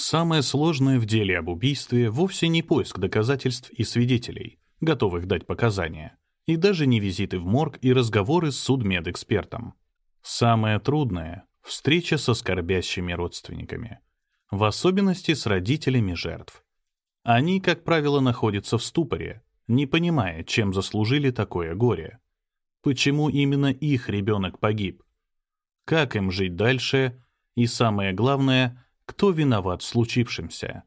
Самое сложное в деле об убийстве вовсе не поиск доказательств и свидетелей, готовых дать показания, и даже не визиты в морг и разговоры с судмедэкспертом. Самое трудное — встреча со скорбящими родственниками, в особенности с родителями жертв. Они, как правило, находятся в ступоре, не понимая, чем заслужили такое горе. Почему именно их ребенок погиб? Как им жить дальше? И самое главное, кто виноват в случившемся?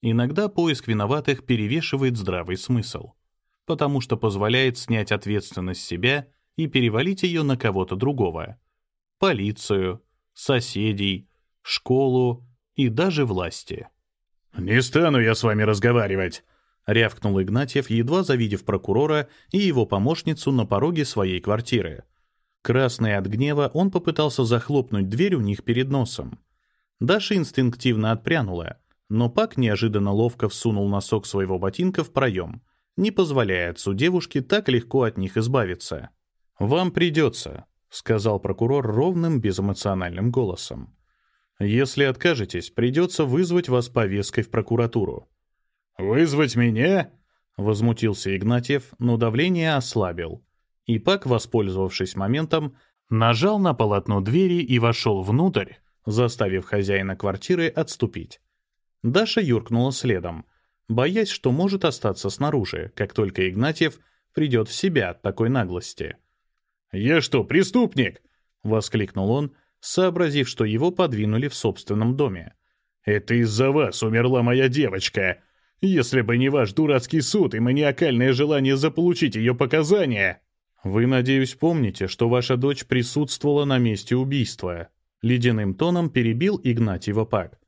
Иногда поиск виноватых перевешивает здравый смысл, потому что позволяет снять ответственность с себя и перевалить ее на кого-то другого. Полицию, соседей, школу и даже власти. «Не стану я с вами разговаривать», — рявкнул Игнатьев, едва завидев прокурора и его помощницу на пороге своей квартиры. Красный от гнева, он попытался захлопнуть дверь у них перед носом. Даша инстинктивно отпрянула, но Пак неожиданно ловко всунул носок своего ботинка в проем, не позволяя отцу девушки так легко от них избавиться. «Вам придется», — сказал прокурор ровным, безэмоциональным голосом. Если откажетесь, придется вызвать вас повесткой в прокуратуру». «Вызвать меня?» — возмутился Игнатьев, но давление ослабил. И Пак, воспользовавшись моментом, нажал на полотно двери и вошел внутрь, заставив хозяина квартиры отступить. Даша юркнула следом, боясь, что может остаться снаружи, как только Игнатьев придет в себя от такой наглости. «Я что, преступник?» — воскликнул он, — сообразив, что его подвинули в собственном доме. «Это из-за вас умерла моя девочка. Если бы не ваш дурацкий суд и маниакальное желание заполучить ее показания...» «Вы, надеюсь, помните, что ваша дочь присутствовала на месте убийства?» Ледяным тоном перебил Игнатьева Пак.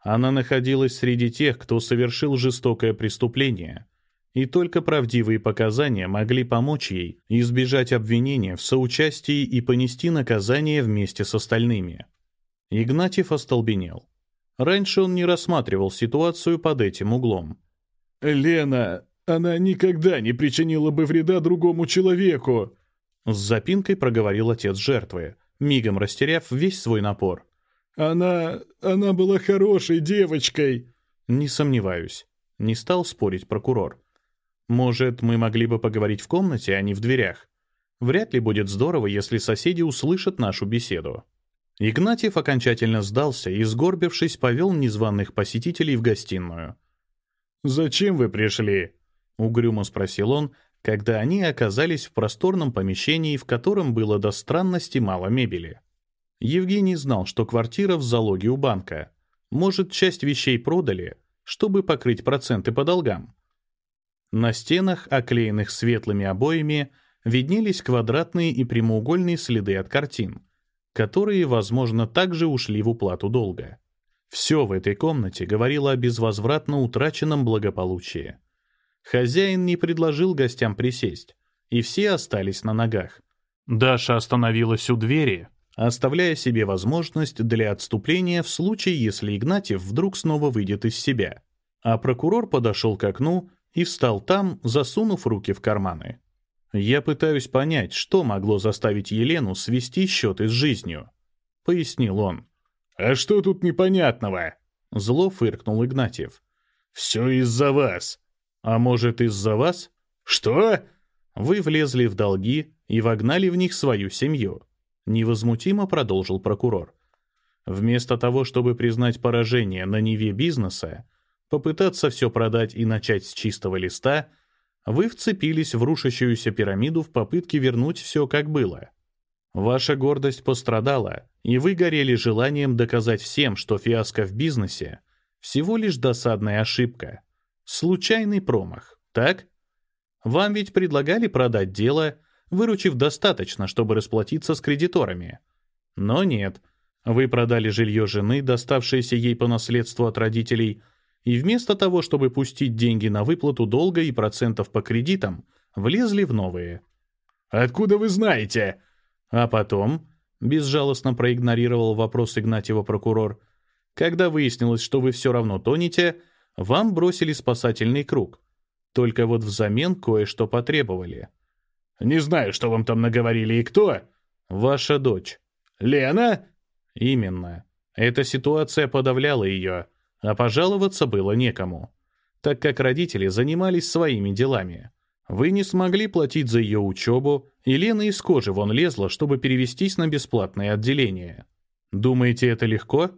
Она находилась среди тех, кто совершил жестокое преступление и только правдивые показания могли помочь ей избежать обвинения в соучастии и понести наказание вместе с остальными. Игнатьев остолбенел. Раньше он не рассматривал ситуацию под этим углом. «Лена, она никогда не причинила бы вреда другому человеку!» С запинкой проговорил отец жертвы, мигом растеряв весь свой напор. «Она... она была хорошей девочкой!» «Не сомневаюсь», — не стал спорить прокурор. Может, мы могли бы поговорить в комнате, а не в дверях? Вряд ли будет здорово, если соседи услышат нашу беседу. Игнатьев окончательно сдался и, сгорбившись, повел незваных посетителей в гостиную. «Зачем вы пришли?» — угрюмо спросил он, когда они оказались в просторном помещении, в котором было до странности мало мебели. Евгений знал, что квартира в залоге у банка. Может, часть вещей продали, чтобы покрыть проценты по долгам. На стенах, оклеенных светлыми обоями, виднелись квадратные и прямоугольные следы от картин, которые, возможно, также ушли в уплату долга. Все в этой комнате говорило о безвозвратно утраченном благополучии. Хозяин не предложил гостям присесть, и все остались на ногах. Даша остановилась у двери, оставляя себе возможность для отступления в случае, если Игнатьев вдруг снова выйдет из себя. А прокурор подошел к окну и встал там, засунув руки в карманы. «Я пытаюсь понять, что могло заставить Елену свести счеты с жизнью», — пояснил он. «А что тут непонятного?» — зло фыркнул Игнатьев. «Все из-за вас». «А может, из-за вас?» «Что?» «Вы влезли в долги и вогнали в них свою семью», — невозмутимо продолжил прокурор. «Вместо того, чтобы признать поражение на Неве бизнеса, попытаться все продать и начать с чистого листа, вы вцепились в рушащуюся пирамиду в попытке вернуть все как было. Ваша гордость пострадала, и вы горели желанием доказать всем, что фиаско в бизнесе — всего лишь досадная ошибка, случайный промах, так? Вам ведь предлагали продать дело, выручив достаточно, чтобы расплатиться с кредиторами. Но нет, вы продали жилье жены, доставшееся ей по наследству от родителей — и вместо того, чтобы пустить деньги на выплату долга и процентов по кредитам, влезли в новые. «Откуда вы знаете?» А потом, безжалостно проигнорировал вопрос Игнатьева прокурор, когда выяснилось, что вы все равно тонете, вам бросили спасательный круг. Только вот взамен кое-что потребовали. «Не знаю, что вам там наговорили и кто?» «Ваша дочь». «Лена?» «Именно. Эта ситуация подавляла ее, А пожаловаться было некому, так как родители занимались своими делами. Вы не смогли платить за ее учебу, и Лена из кожи вон лезла, чтобы перевестись на бесплатное отделение. Думаете, это легко?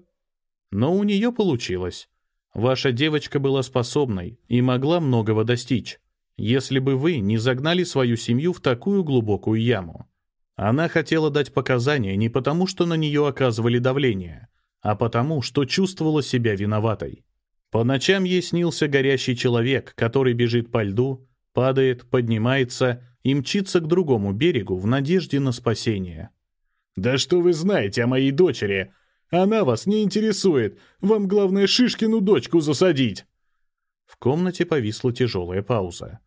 Но у нее получилось. Ваша девочка была способной и могла многого достичь, если бы вы не загнали свою семью в такую глубокую яму. Она хотела дать показания не потому, что на нее оказывали давление, а потому, что чувствовала себя виноватой. По ночам ей снился горящий человек, который бежит по льду, падает, поднимается и мчится к другому берегу в надежде на спасение. «Да что вы знаете о моей дочери? Она вас не интересует. Вам главное Шишкину дочку засадить». В комнате повисла тяжелая пауза.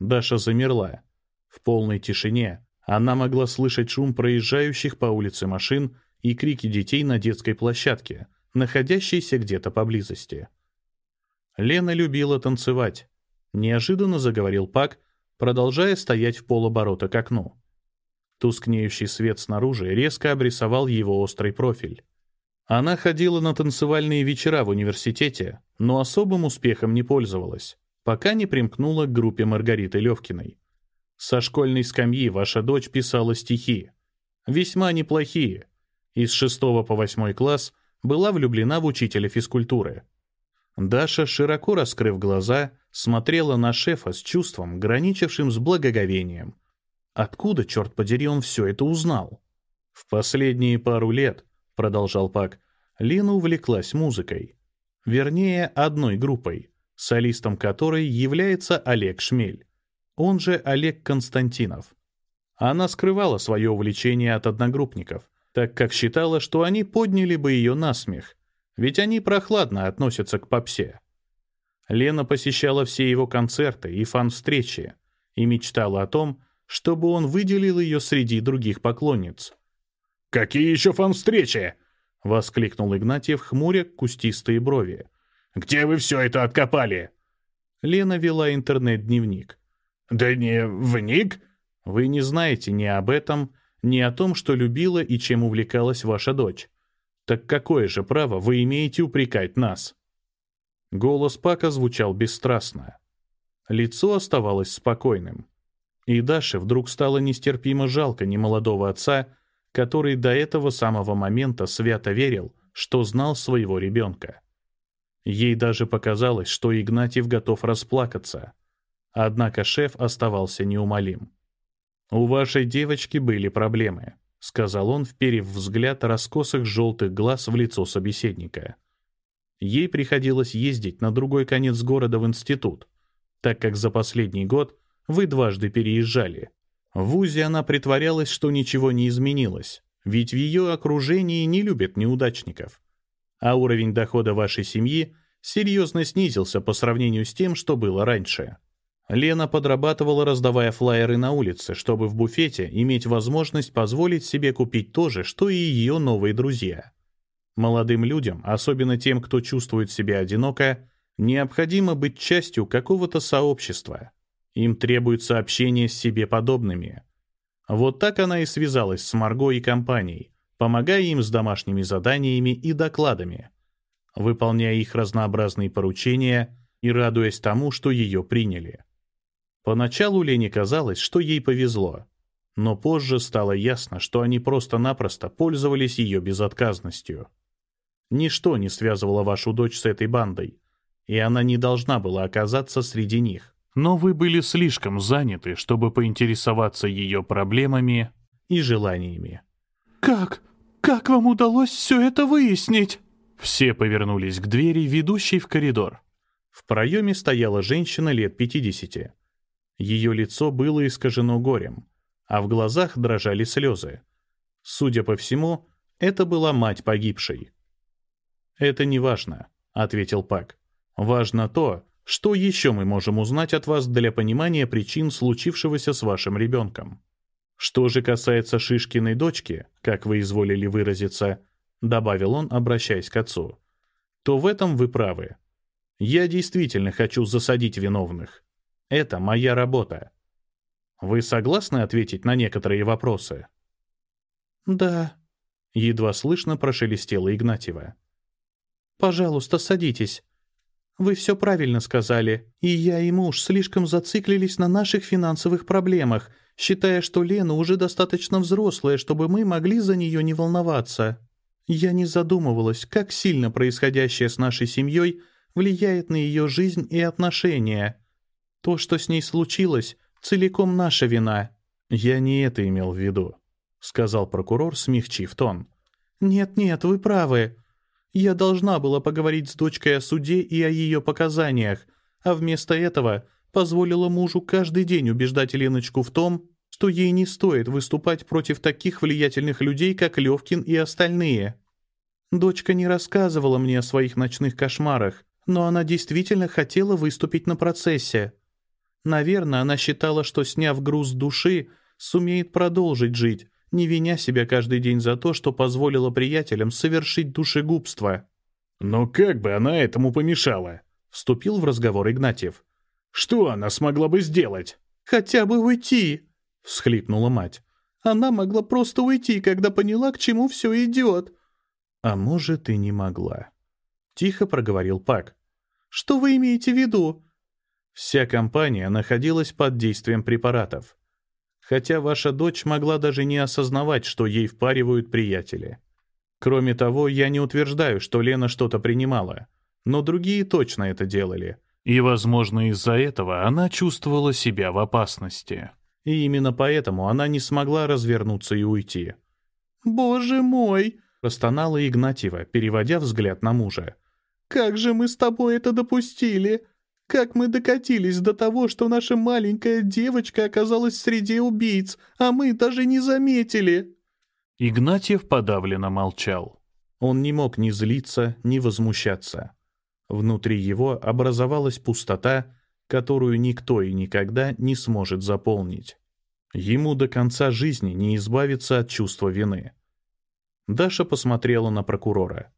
Даша замерла. В полной тишине она могла слышать шум проезжающих по улице машин и крики детей на детской площадке, находящейся где-то поблизости. Лена любила танцевать. Неожиданно заговорил Пак, продолжая стоять в полоборота к окну. Тускнеющий свет снаружи резко обрисовал его острый профиль. Она ходила на танцевальные вечера в университете, но особым успехом не пользовалась, пока не примкнула к группе Маргариты Левкиной. Со школьной скамьи ваша дочь писала стихи. Весьма неплохие. Из шестого по восьмой класс была влюблена в учителя физкультуры. Даша, широко раскрыв глаза, смотрела на шефа с чувством, граничившим с благоговением. Откуда, черт подери, он все это узнал? В последние пару лет, продолжал Пак, Лина увлеклась музыкой. Вернее, одной группой, солистом которой является Олег Шмель он же Олег Константинов. Она скрывала свое увлечение от одногруппников, так как считала, что они подняли бы ее на смех, ведь они прохладно относятся к попсе. Лена посещала все его концерты и фан-встречи и мечтала о том, чтобы он выделил ее среди других поклонниц. «Какие еще фан-встречи?» — воскликнул Игнатьев, хмуря кустистые брови. «Где вы все это откопали?» Лена вела интернет-дневник. «Да не вник?» «Вы не знаете ни об этом, ни о том, что любила и чем увлекалась ваша дочь. Так какое же право вы имеете упрекать нас?» Голос Пака звучал бесстрастно. Лицо оставалось спокойным. И Даше вдруг стало нестерпимо жалко немолодого отца, который до этого самого момента свято верил, что знал своего ребенка. Ей даже показалось, что Игнатьев готов расплакаться. Однако шеф оставался неумолим. «У вашей девочки были проблемы», — сказал он, вперев взгляд раскосых желтых глаз в лицо собеседника. Ей приходилось ездить на другой конец города в институт, так как за последний год вы дважды переезжали. В ВУЗе она притворялась, что ничего не изменилось, ведь в ее окружении не любят неудачников. А уровень дохода вашей семьи серьезно снизился по сравнению с тем, что было раньше. Лена подрабатывала, раздавая флаеры на улице, чтобы в буфете иметь возможность позволить себе купить то же, что и ее новые друзья. Молодым людям, особенно тем, кто чувствует себя одиноко, необходимо быть частью какого-то сообщества. Им требуется общение с себе подобными. Вот так она и связалась с Марго и компанией, помогая им с домашними заданиями и докладами, выполняя их разнообразные поручения и радуясь тому, что ее приняли. Поначалу Лене казалось, что ей повезло, но позже стало ясно, что они просто-напросто пользовались ее безотказностью. Ничто не связывало вашу дочь с этой бандой, и она не должна была оказаться среди них. Но вы были слишком заняты, чтобы поинтересоваться ее проблемами и желаниями. «Как? Как вам удалось все это выяснить?» Все повернулись к двери, ведущей в коридор. В проеме стояла женщина лет пятидесяти. Ее лицо было искажено горем, а в глазах дрожали слезы. Судя по всему, это была мать погибшей. «Это не важно», — ответил Пак. «Важно то, что еще мы можем узнать от вас для понимания причин случившегося с вашим ребенком. Что же касается Шишкиной дочки, как вы изволили выразиться, добавил он, обращаясь к отцу, то в этом вы правы. Я действительно хочу засадить виновных. Это моя работа. Вы согласны ответить на некоторые вопросы? Да. Едва слышно прошелестела Игнатьева. Пожалуйста, садитесь. Вы все правильно сказали. И я, и муж слишком зациклились на наших финансовых проблемах, считая, что Лена уже достаточно взрослая, чтобы мы могли за нее не волноваться. Я не задумывалась, как сильно происходящее с нашей семьей влияет на ее жизнь и отношения. То, что с ней случилось, целиком наша вина. Я не это имел в виду, сказал прокурор, смягчив тон. Нет-нет, вы правы. Я должна была поговорить с дочкой о суде и о ее показаниях, а вместо этого позволила мужу каждый день убеждать Леночку в том, что ей не стоит выступать против таких влиятельных людей, как Левкин и остальные. Дочка не рассказывала мне о своих ночных кошмарах, но она действительно хотела выступить на процессе. Наверное, она считала, что, сняв груз души, сумеет продолжить жить, не виня себя каждый день за то, что позволила приятелям совершить душегубство. «Но как бы она этому помешала?» — вступил в разговор Игнатьев. «Что она смогла бы сделать?» «Хотя бы уйти!» — всхлипнула мать. «Она могла просто уйти, когда поняла, к чему все идет». «А может, и не могла». Тихо проговорил Пак. «Что вы имеете в виду?» Вся компания находилась под действием препаратов хотя ваша дочь могла даже не осознавать, что ей впаривают приятели. Кроме того, я не утверждаю, что Лена что-то принимала, но другие точно это делали. И, возможно, из-за этого она чувствовала себя в опасности. И именно поэтому она не смогла развернуться и уйти. «Боже мой!» — простонала Игнатьева, переводя взгляд на мужа. «Как же мы с тобой это допустили? Как мы докатились до того, что наша маленькая девочка оказалась среди убийц, а мы даже не заметили?» Игнатьев подавленно молчал. Он не мог ни злиться, ни возмущаться. Внутри его образовалась пустота, которую никто и никогда не сможет заполнить. Ему до конца жизни не избавиться от чувства вины. Даша посмотрела на прокурора.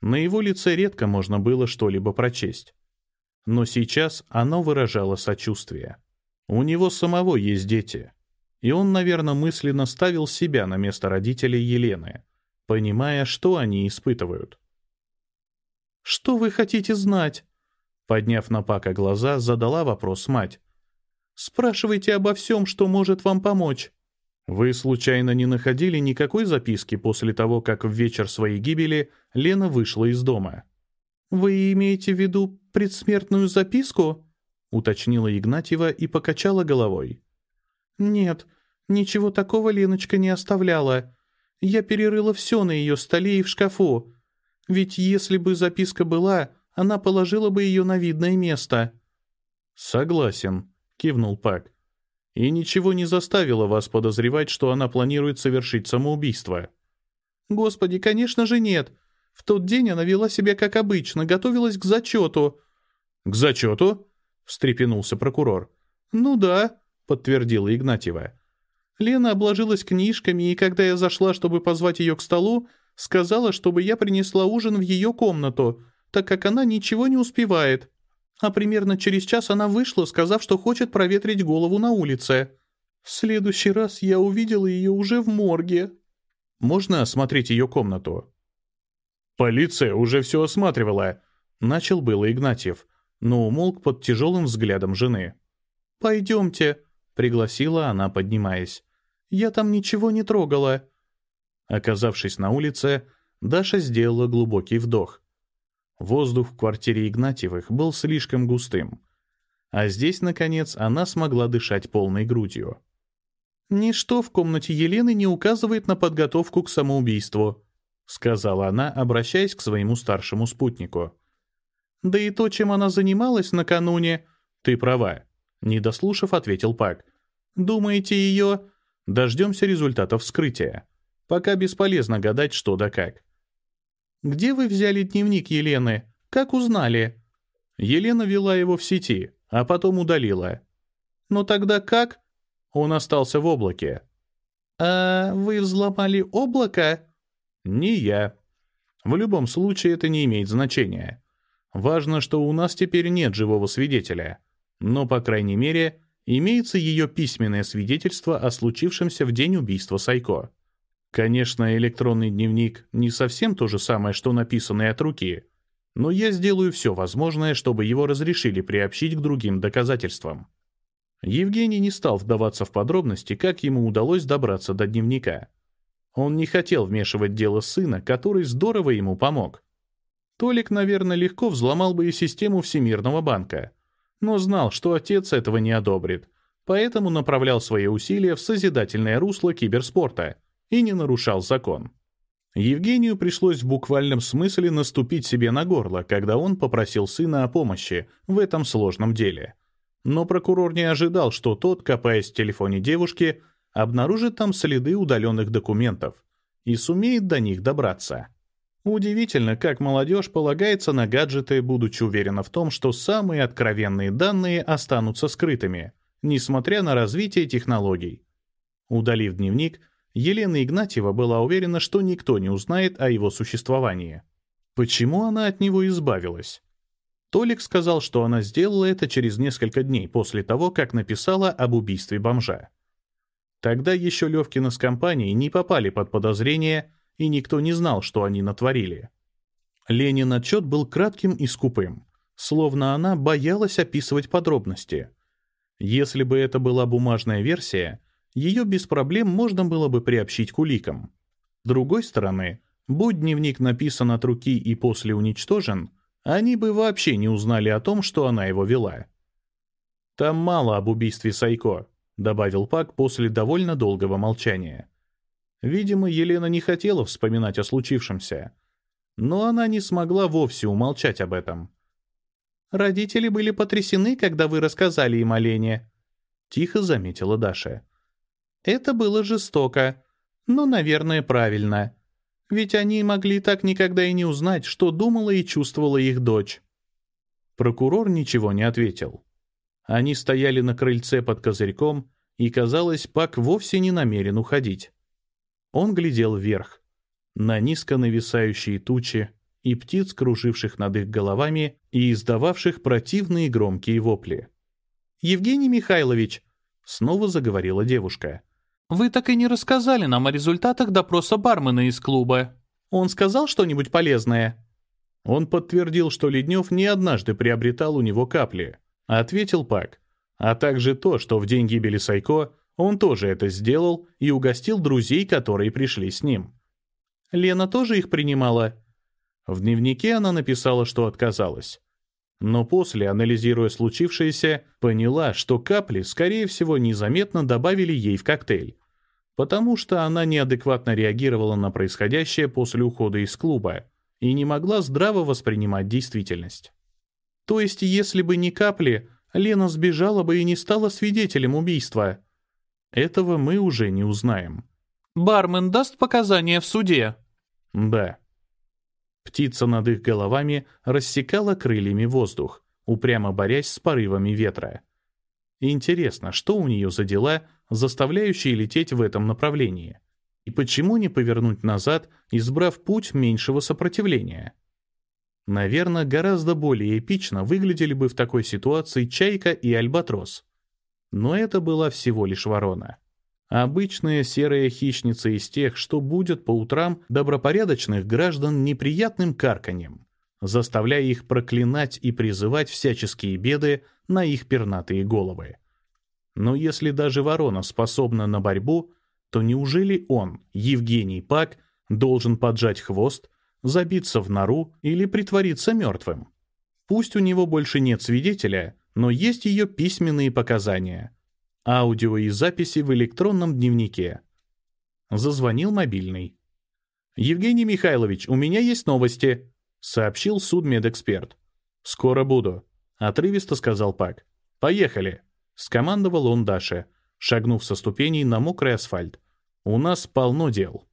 На его лице редко можно было что-либо прочесть но сейчас оно выражало сочувствие. У него самого есть дети, и он, наверное, мысленно ставил себя на место родителей Елены, понимая, что они испытывают. «Что вы хотите знать?» Подняв на Пака глаза, задала вопрос мать. «Спрашивайте обо всем, что может вам помочь». «Вы случайно не находили никакой записки после того, как в вечер своей гибели Лена вышла из дома?» «Вы имеете в виду предсмертную записку?» — уточнила Игнатьева и покачала головой. «Нет, ничего такого Леночка не оставляла. Я перерыла все на ее столе и в шкафу. Ведь если бы записка была, она положила бы ее на видное место». «Согласен», — кивнул Пак. «И ничего не заставило вас подозревать, что она планирует совершить самоубийство?» «Господи, конечно же нет. В тот день она вела себя как обычно, готовилась к зачету». «К зачету?» — встрепенулся прокурор. «Ну да», — подтвердила Игнатьева. Лена обложилась книжками, и когда я зашла, чтобы позвать ее к столу, сказала, чтобы я принесла ужин в ее комнату, так как она ничего не успевает. А примерно через час она вышла, сказав, что хочет проветрить голову на улице. В следующий раз я увидела ее уже в морге. «Можно осмотреть ее комнату?» «Полиция уже все осматривала», — начал было Игнатьев, но умолк под тяжелым взглядом жены. «Пойдемте», — пригласила она, поднимаясь. «Я там ничего не трогала». Оказавшись на улице, Даша сделала глубокий вдох. Воздух в квартире Игнатьевых был слишком густым. А здесь, наконец, она смогла дышать полной грудью. «Ничто в комнате Елены не указывает на подготовку к самоубийству», — сказала она, обращаясь к своему старшему спутнику. «Да и то, чем она занималась накануне...» «Ты права», — не дослушав, ответил Пак. «Думаете, ее...» «Дождемся результатов вскрытия. Пока бесполезно гадать, что да как». «Где вы взяли дневник Елены? Как узнали?» Елена вела его в сети, а потом удалила. «Но тогда как?» Он остался в облаке. «А вы взломали облако?» Не я. В любом случае это не имеет значения. Важно, что у нас теперь нет живого свидетеля. Но, по крайней мере, имеется ее письменное свидетельство о случившемся в день убийства Сайко. Конечно, электронный дневник не совсем то же самое, что написанный от руки. Но я сделаю все возможное, чтобы его разрешили приобщить к другим доказательствам. Евгений не стал вдаваться в подробности, как ему удалось добраться до дневника. Он не хотел вмешивать дело сына, который здорово ему помог. Толик, наверное, легко взломал бы и систему Всемирного банка, но знал, что отец этого не одобрит, поэтому направлял свои усилия в созидательное русло киберспорта и не нарушал закон. Евгению пришлось в буквальном смысле наступить себе на горло, когда он попросил сына о помощи в этом сложном деле. Но прокурор не ожидал, что тот, копаясь в телефоне девушки, обнаружит там следы удаленных документов и сумеет до них добраться. Удивительно, как молодежь полагается на гаджеты, будучи уверена в том, что самые откровенные данные останутся скрытыми, несмотря на развитие технологий. Удалив дневник, Елена Игнатьева была уверена, что никто не узнает о его существовании. Почему она от него избавилась? Толик сказал, что она сделала это через несколько дней после того, как написала об убийстве бомжа. Тогда еще Левкина с компанией не попали под подозрение, и никто не знал, что они натворили. Ленин отчет был кратким и скупым, словно она боялась описывать подробности. Если бы это была бумажная версия, ее без проблем можно было бы приобщить к уликам. С другой стороны, будь дневник написан от руки и после уничтожен, они бы вообще не узнали о том, что она его вела. Там мало об убийстве Сайко, добавил Пак после довольно долгого молчания. Видимо, Елена не хотела вспоминать о случившемся. Но она не смогла вовсе умолчать об этом. «Родители были потрясены, когда вы рассказали им о Лене», — тихо заметила Даша. «Это было жестоко, но, наверное, правильно. Ведь они могли так никогда и не узнать, что думала и чувствовала их дочь». Прокурор ничего не ответил. Они стояли на крыльце под козырьком, и, казалось, Пак вовсе не намерен уходить. Он глядел вверх, на низко нависающие тучи и птиц, круживших над их головами и издававших противные громкие вопли. «Евгений Михайлович!» — снова заговорила девушка. «Вы так и не рассказали нам о результатах допроса бармена из клуба. Он сказал что-нибудь полезное?» Он подтвердил, что Леднев не однажды приобретал у него капли — Ответил Пак. А также то, что в день гибели Сайко он тоже это сделал и угостил друзей, которые пришли с ним. Лена тоже их принимала. В дневнике она написала, что отказалась. Но после, анализируя случившееся, поняла, что капли, скорее всего, незаметно добавили ей в коктейль, потому что она неадекватно реагировала на происходящее после ухода из клуба и не могла здраво воспринимать действительность. То есть, если бы не капли, Лена сбежала бы и не стала свидетелем убийства. Этого мы уже не узнаем. Бармен даст показания в суде? Да. Птица над их головами рассекала крыльями воздух, упрямо борясь с порывами ветра. Интересно, что у нее за дела, заставляющие лететь в этом направлении? И почему не повернуть назад, избрав путь меньшего сопротивления? Наверное, гораздо более эпично выглядели бы в такой ситуации Чайка и Альбатрос. Но это была всего лишь ворона. Обычная серая хищница из тех, что будет по утрам добропорядочных граждан неприятным карканьем, заставляя их проклинать и призывать всяческие беды на их пернатые головы. Но если даже ворона способна на борьбу, то неужели он, Евгений Пак, должен поджать хвост, забиться в нору или притвориться мертвым. Пусть у него больше нет свидетеля, но есть ее письменные показания. Аудио и записи в электронном дневнике. Зазвонил мобильный. «Евгений Михайлович, у меня есть новости», — сообщил судмедэксперт. «Скоро буду», — отрывисто сказал Пак. «Поехали», — скомандовал он Даше, шагнув со ступеней на мокрый асфальт. «У нас полно дел».